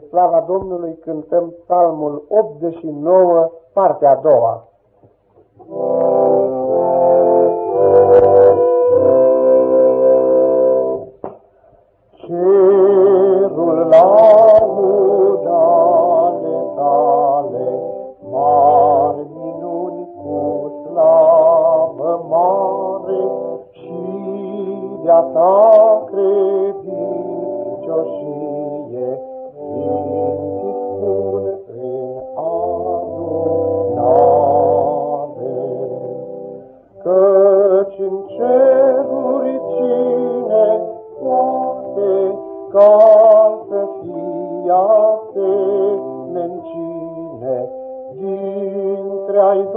Spre slava Domnului cântăm psalmul 89, partea a doua. Cerul lauda ale tale, mari minuni cu slavă mare și de-a ta credincioșie ai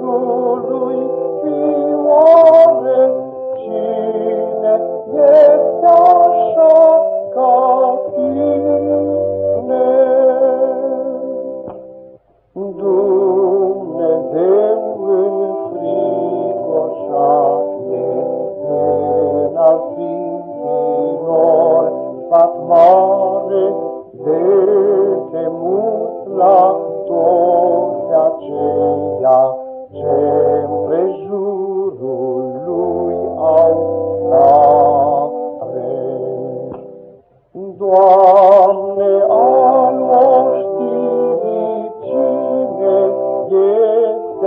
Domnului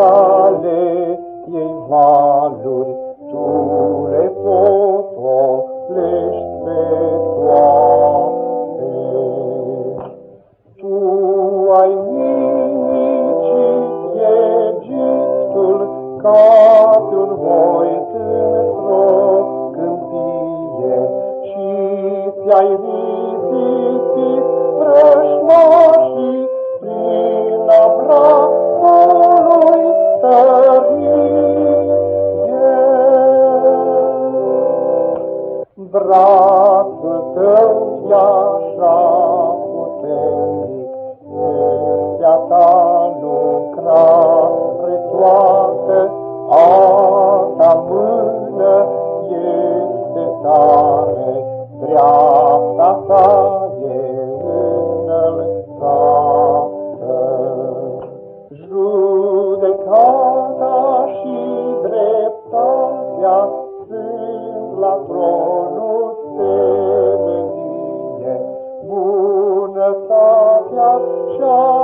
înalțale ei valuri, tu le potolești pe toate. Tu ai ajungi așa puternic, Mintea ta lucra spre toate, A ta mână este tare, dreaptă. shop.